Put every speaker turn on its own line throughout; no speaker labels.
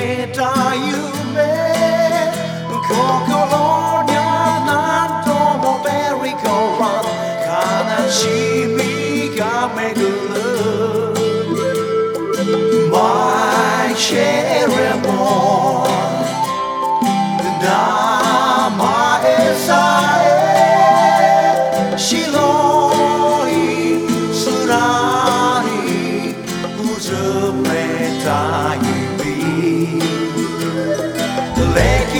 続けた夢心には何ともベリコラ悲しみが巡る My cherry boy 名前さえ白い空にうずめた指 The lake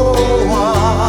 oh